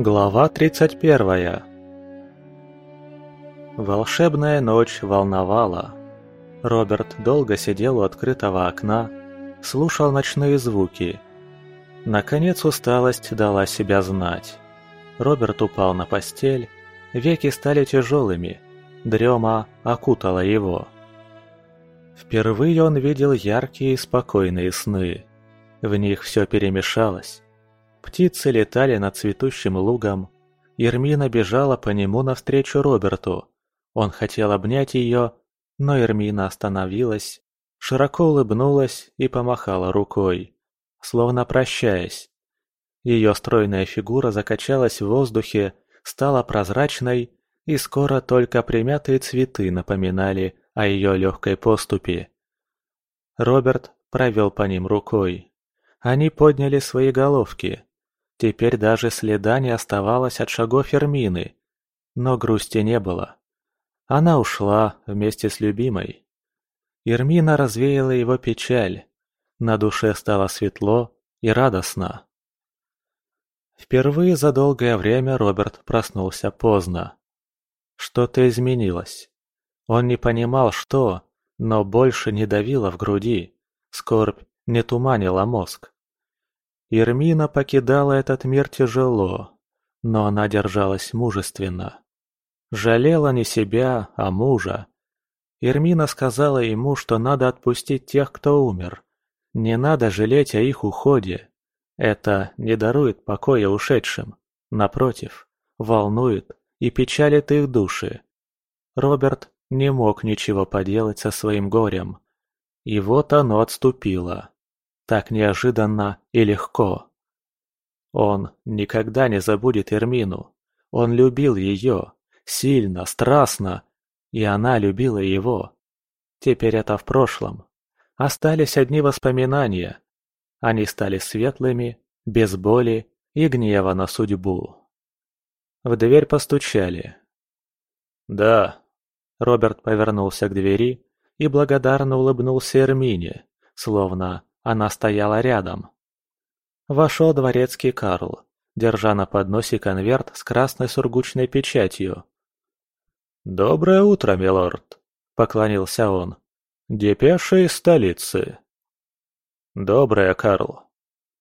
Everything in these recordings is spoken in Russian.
Глава 31 Волшебная ночь волновала. Роберт долго сидел у открытого окна, слушал ночные звуки. Наконец усталость дала себя знать. Роберт упал на постель, веки стали тяжелыми, дрема окутала его. Впервые он видел яркие и спокойные сны. В них все перемешалось. Птицы летали над цветущим лугом. Ермина бежала по нему навстречу Роберту. Он хотел обнять ее, но Ермина остановилась, широко улыбнулась и помахала рукой, словно прощаясь. Ее стройная фигура закачалась в воздухе, стала прозрачной, и скоро только примятые цветы напоминали о ее легкой поступи. Роберт провел по ним рукой. Они подняли свои головки. Теперь даже следа не оставалось от шагов Фермины. Но грусти не было. Она ушла вместе с любимой. Ермина развеяла его печаль. На душе стало светло и радостно. Впервые за долгое время Роберт проснулся поздно. Что-то изменилось. Он не понимал, что, но больше не давило в груди. Скорбь не туманила мозг. Ермина покидала этот мир тяжело, но она держалась мужественно. Жалела не себя, а мужа. Ермина сказала ему, что надо отпустить тех, кто умер. Не надо жалеть о их уходе. Это не дарует покоя ушедшим. Напротив, волнует и печалит их души. Роберт не мог ничего поделать со своим горем. И вот оно отступило. Так неожиданно и легко. Он никогда не забудет Эрмину. Он любил ее. Сильно, страстно. И она любила его. Теперь это в прошлом. Остались одни воспоминания. Они стали светлыми, без боли и гнева на судьбу. В дверь постучали. «Да». Роберт повернулся к двери и благодарно улыбнулся Эрмине, словно она стояла рядом. Вошел дворецкий Карл, держа на подносе конверт с красной сургучной печатью. «Доброе утро, милорд!» — поклонился он. «Депеша из столицы». «Доброе, Карл!»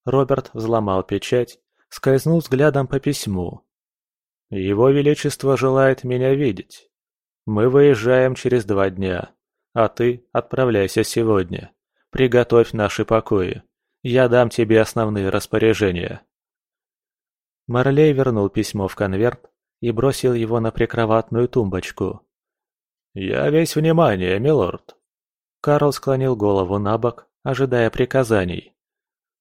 Роберт взломал печать, скользнул взглядом по письму. «Его Величество желает меня видеть. Мы выезжаем через два дня, а ты отправляйся сегодня. Приготовь наши покои. Я дам тебе основные распоряжения». Марлей вернул письмо в конверт и бросил его на прикроватную тумбочку. «Я весь внимание, милорд». Карл склонил голову на бок, ожидая приказаний.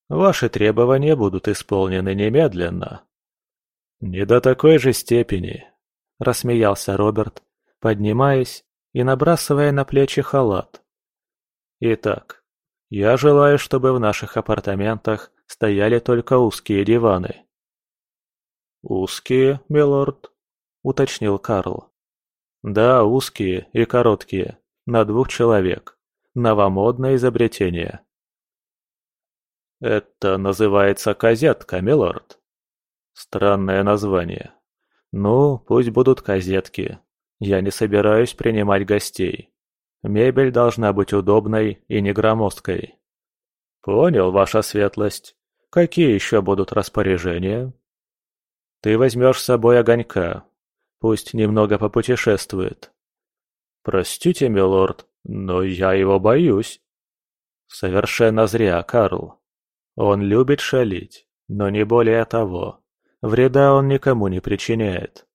«Ваши требования будут исполнены немедленно». «Не до такой же степени», — рассмеялся Роберт, поднимаясь и набрасывая на плечи халат. «Итак, я желаю, чтобы в наших апартаментах стояли только узкие диваны». «Узкие, милорд?» — уточнил Карл. «Да, узкие и короткие, на двух человек. Новомодное изобретение». «Это называется козетка, милорд?» «Странное название. Ну, пусть будут козетки. Я не собираюсь принимать гостей. Мебель должна быть удобной и не громоздкой. Понял, ваша светлость. Какие еще будут распоряжения? Ты возьмешь с собой огонька. Пусть немного попутешествует. Простите, милорд, но я его боюсь. Совершенно зря, Карл. Он любит шалить, но не более того. Вреда он никому не причиняет.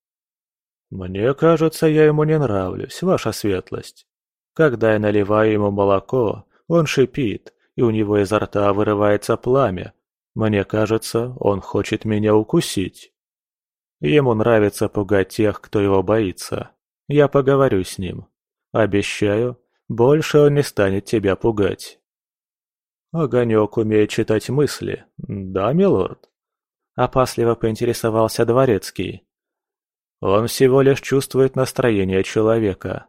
Мне кажется, я ему не нравлюсь, ваша светлость. Когда я наливаю ему молоко, он шипит, и у него изо рта вырывается пламя. Мне кажется, он хочет меня укусить. Ему нравится пугать тех, кто его боится. Я поговорю с ним. Обещаю, больше он не станет тебя пугать. Огонек умеет читать мысли, да, милорд? Опасливо поинтересовался дворецкий. Он всего лишь чувствует настроение человека.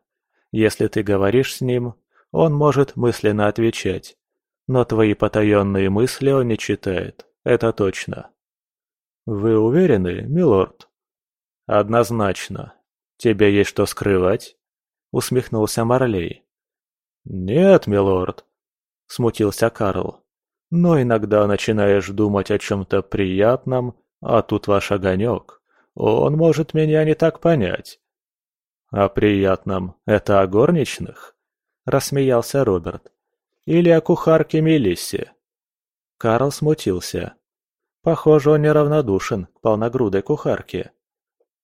Если ты говоришь с ним, он может мысленно отвечать. Но твои потаенные мысли он не читает, это точно. «Вы уверены, милорд?» «Однозначно. Тебе есть что скрывать?» — усмехнулся Марлей. «Нет, милорд», — смутился Карл. «Но иногда начинаешь думать о чем-то приятном, а тут ваш огонек. Он может меня не так понять». «О приятном — это о горничных?» — рассмеялся Роберт. «Или о кухарке Мелиссе?» Карл смутился. Похоже, он неравнодушен к полногрудой кухарке.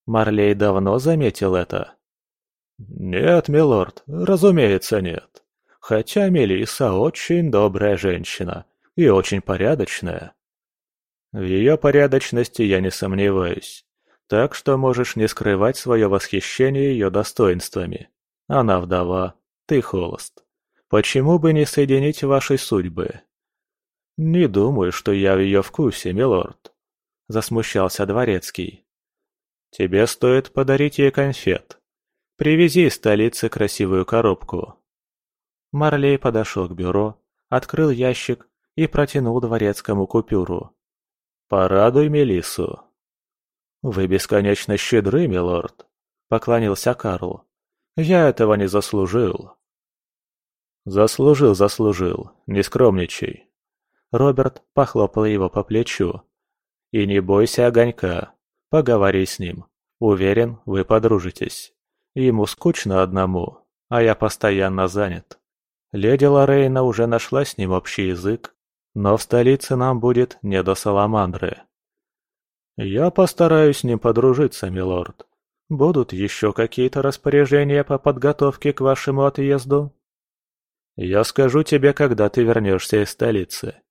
Марлей давно заметил это. «Нет, милорд, разумеется, нет. Хотя Мелисса очень добрая женщина и очень порядочная. В ее порядочности я не сомневаюсь, так что можешь не скрывать свое восхищение ее достоинствами. Она вдова, ты холост. Почему бы не соединить ваши судьбы?» «Не думаю, что я в ее вкусе, милорд», — засмущался дворецкий. «Тебе стоит подарить ей конфет. Привези из столицы красивую коробку». Марлей подошел к бюро, открыл ящик и протянул дворецкому купюру. «Порадуй Мелиссу». «Вы бесконечно щедры, милорд», — поклонился Карл. «Я этого не заслужил». «Заслужил, заслужил, не скромничай», Роберт похлопал его по плечу. «И не бойся огонька. Поговори с ним. Уверен, вы подружитесь. Ему скучно одному, а я постоянно занят. Леди Лорейна уже нашла с ним общий язык, но в столице нам будет не до Саламандры. Я постараюсь с ним подружиться, милорд. Будут еще какие-то распоряжения по подготовке к вашему отъезду? Я скажу тебе, когда ты вернешься из столицы.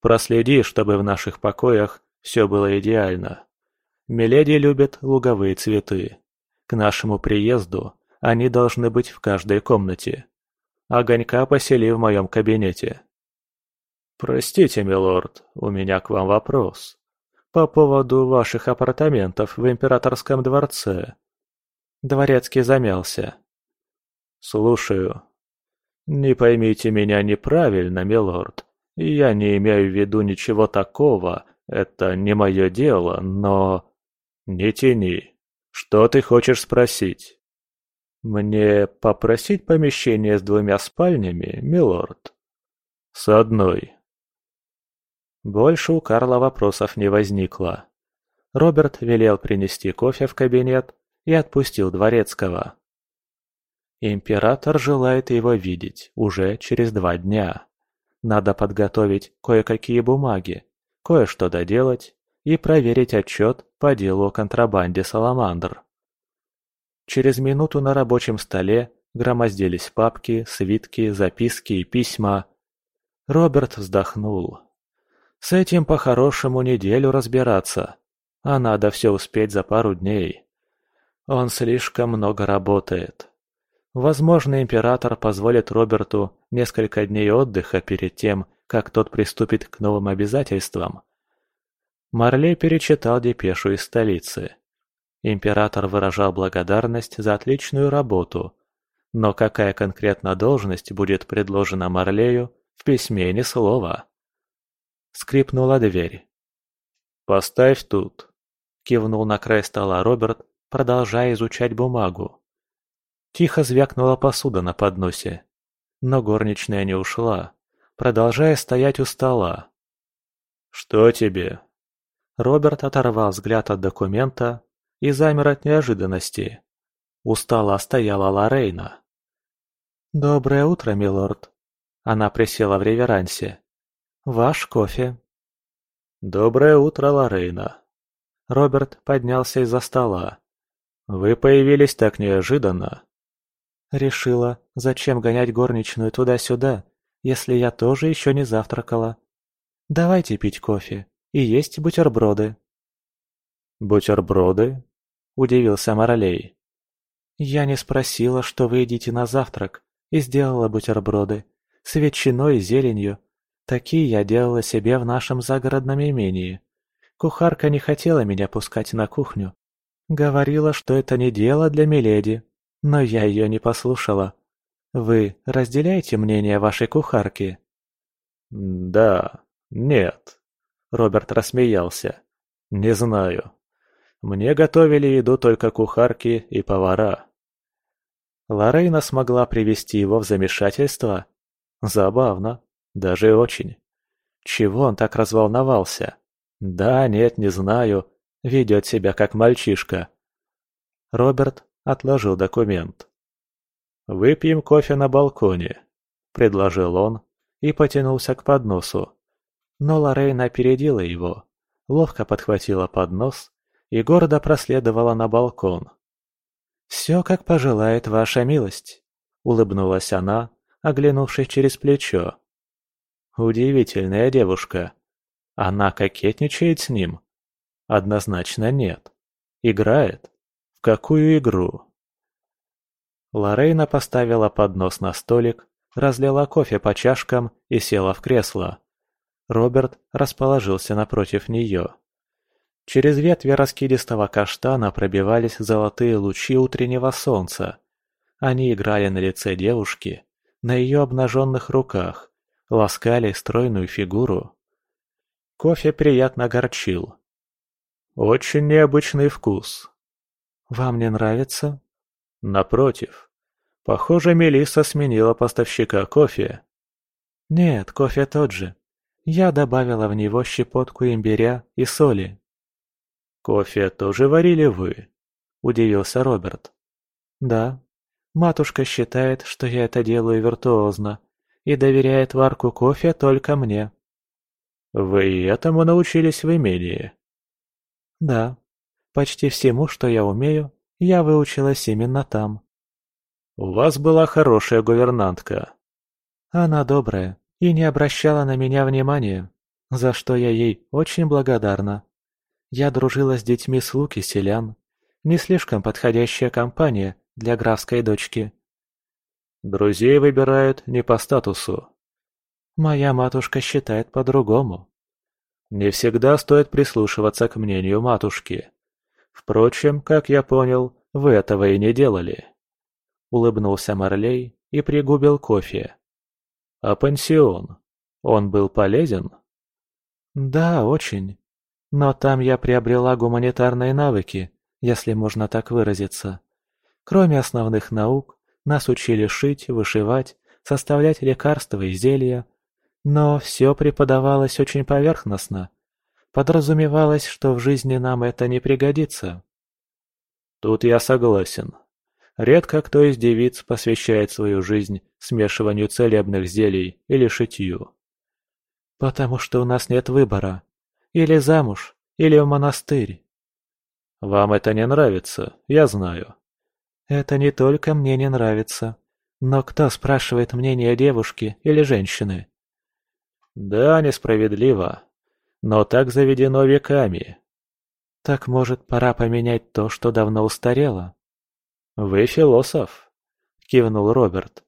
Проследи, чтобы в наших покоях все было идеально. Миледи любит луговые цветы. К нашему приезду они должны быть в каждой комнате. Огонька посели в моем кабинете. Простите, милорд, у меня к вам вопрос. По поводу ваших апартаментов в императорском дворце. Дворецкий замялся. Слушаю. Не поймите меня неправильно, милорд. Я не имею в виду ничего такого, это не мое дело, но... Не тяни. Что ты хочешь спросить? Мне попросить помещение с двумя спальнями, милорд? С одной. Больше у Карла вопросов не возникло. Роберт велел принести кофе в кабинет и отпустил Дворецкого. Император желает его видеть уже через два дня. Надо подготовить кое-какие бумаги, кое-что доделать и проверить отчет по делу о контрабанде «Саламандр». Через минуту на рабочем столе громоздились папки, свитки, записки и письма. Роберт вздохнул. С этим по-хорошему неделю разбираться, а надо все успеть за пару дней. Он слишком много работает. Возможно, император позволит Роберту несколько дней отдыха перед тем, как тот приступит к новым обязательствам. Марлей перечитал депешу из столицы. Император выражал благодарность за отличную работу, но какая конкретно должность будет предложена Марлею, в письме ни слова. Скрипнула дверь. «Поставь тут», — кивнул на край стола Роберт, продолжая изучать бумагу. Тихо звякнула посуда на подносе. Но горничная не ушла, продолжая стоять у стола. «Что тебе?» Роберт оторвал взгляд от документа и замер от неожиданности. У стола стояла Лорейна. «Доброе утро, милорд!» Она присела в реверансе. «Ваш кофе». «Доброе утро, Лорейна!» Роберт поднялся из-за стола. «Вы появились так неожиданно. Решила, зачем гонять горничную туда-сюда, если я тоже еще не завтракала. Давайте пить кофе и есть бутерброды. «Бутерброды?» – удивился Моралей. «Я не спросила, что вы едите на завтрак, и сделала бутерброды. С ветчиной и зеленью. Такие я делала себе в нашем загородном имении. Кухарка не хотела меня пускать на кухню. Говорила, что это не дело для Миледи. Но я ее не послушала. Вы разделяете мнение вашей кухарки? Да, нет. Роберт рассмеялся. «Не знаю. Мне готовили еду только кухарки и повара». Лорейна смогла привести его в замешательство? Забавно. Даже очень. Чего он так разволновался? Да, нет, не знаю. Ведет себя как мальчишка. Роберт отложил документ. «Выпьем кофе на балконе», — предложил он и потянулся к подносу. Но Лорейна опередила его, ловко подхватила поднос и гордо проследовала на балкон. «Все, как пожелает ваша милость», — улыбнулась она, оглянувшись через плечо. Удивительная девушка. Она кокетничает с ним? Однозначно нет. Играет? В какую игру? Лорейна поставила поднос на столик, разлила кофе по чашкам и села в кресло. Роберт расположился напротив нее. Через ветви раскидистого каштана пробивались золотые лучи утреннего солнца. Они играли на лице девушки, на ее обнаженных руках, ласкали стройную фигуру. Кофе приятно горчил. Очень необычный вкус. Вам не нравится? Напротив. Похоже, Мелисса сменила поставщика кофе. Нет, кофе тот же. Я добавила в него щепотку имбиря и соли. «Кофе тоже варили вы?» – удивился Роберт. «Да. Матушка считает, что я это делаю виртуозно, и доверяет варку кофе только мне». «Вы этому научились в имении?» «Да. Почти всему, что я умею, я выучилась именно там». «У вас была хорошая гувернантка». «Она добрая и не обращала на меня внимания, за что я ей очень благодарна. Я дружила с детьми слуг и селян, не слишком подходящая компания для графской дочки. Друзей выбирают не по статусу. Моя матушка считает по-другому. Не всегда стоит прислушиваться к мнению матушки. Впрочем, как я понял, вы этого и не делали. Улыбнулся Марлей и пригубил кофе. А пансион? Он был полезен? Да, очень. Но там я приобрела гуманитарные навыки, если можно так выразиться. Кроме основных наук, нас учили шить, вышивать, составлять лекарства и зелья. Но все преподавалось очень поверхностно. Подразумевалось, что в жизни нам это не пригодится. Тут я согласен. Редко кто из девиц посвящает свою жизнь смешиванию целебных зелий или шитью. Потому что у нас нет выбора. Или замуж, или в монастырь. Вам это не нравится, я знаю. Это не только мне не нравится. Но кто спрашивает мнение девушки или женщины? Да, несправедливо. Но так заведено веками. Так может, пора поменять то, что давно устарело? Вы философ, кивнул Роберт.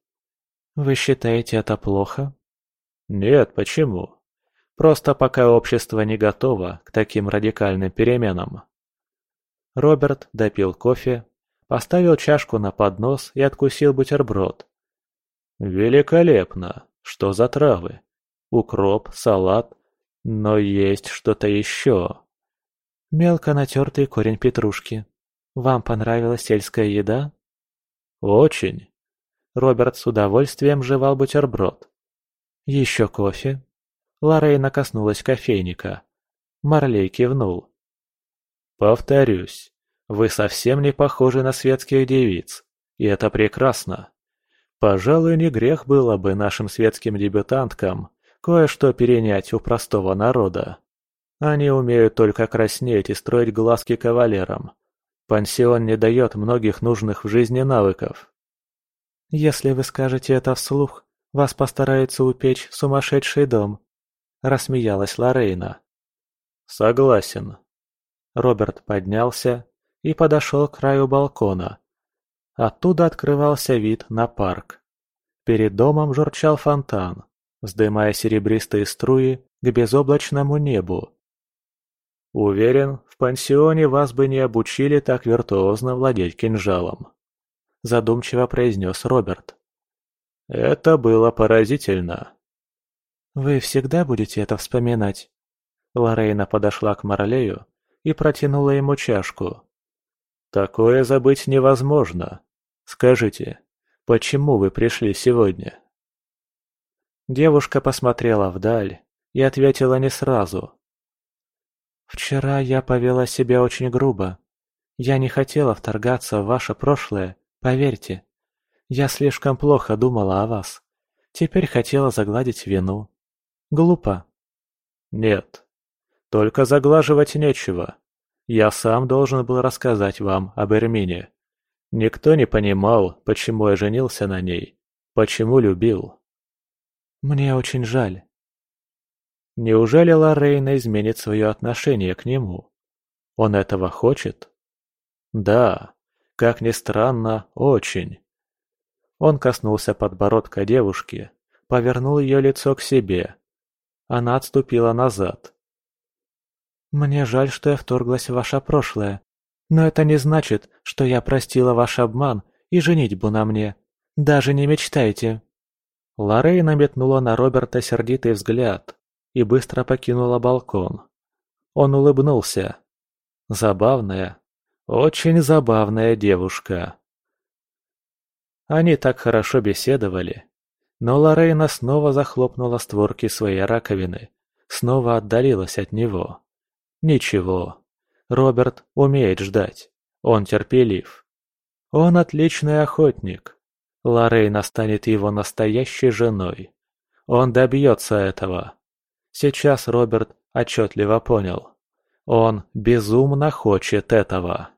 Вы считаете это плохо? Нет, почему? Просто пока общество не готово к таким радикальным переменам. Роберт допил кофе, Поставил чашку на поднос и откусил бутерброд. «Великолепно! Что за травы? Укроп, салат, но есть что-то еще». «Мелко натертый корень петрушки. Вам понравилась сельская еда?» «Очень». Роберт с удовольствием жевал бутерброд. «Еще кофе?» Лоррейна коснулась кофейника. Марлей кивнул. «Повторюсь, вы совсем не похожи на светских девиц, и это прекрасно. Пожалуй, не грех было бы нашим светским дебютанткам кое-что перенять у простого народа. Они умеют только краснеть и строить глазки кавалерам. Пансион не дает многих нужных в жизни навыков. Если вы скажете это вслух, вас постараются упечь сумасшедший дом, рассмеялась Лорейна. Согласен. Роберт поднялся и подошел к краю балкона. Оттуда открывался вид на парк. Перед домом журчал фонтан, вздымая серебристые струи к безоблачному небу. «Уверен, в пансионе вас бы не обучили так виртуозно владеть кинжалом», задумчиво произнес Роберт. «Это было поразительно». «Вы всегда будете это вспоминать?» Лорейна подошла к Марлею и протянула ему чашку. «Такое забыть невозможно. Скажите, почему вы пришли сегодня?» Девушка посмотрела вдаль и ответила не сразу. «Вчера я повела себя очень грубо. Я не хотела вторгаться в ваше прошлое, поверьте. Я слишком плохо думала о вас. Теперь хотела загладить вину. Глупо». «Нет, только заглаживать нечего. Я сам должен был рассказать вам об Эрмине. Никто не понимал, почему я женился на ней, почему любил». «Мне очень жаль». Неужели Лоррейна изменит свое отношение к нему? Он этого хочет? Да, как ни странно, очень. Он коснулся подбородка девушки, повернул ее лицо к себе. Она отступила назад. «Мне жаль, что я вторглась в ваше прошлое, но это не значит, что я простила ваш обман и женитьбу на мне. Даже не мечтайте». Лоррейна метнула на Роберта сердитый взгляд, и быстро покинула балкон. Он улыбнулся. Забавная, очень забавная девушка. Они так хорошо беседовали. Но Лорейна снова захлопнула створки своей раковины, снова отдалилась от него. Ничего. Роберт умеет ждать. Он терпелив. Он отличный охотник. Лорейна станет его настоящей женой. Он добьется этого. Сейчас Роберт отчетливо понял. Он безумно хочет этого.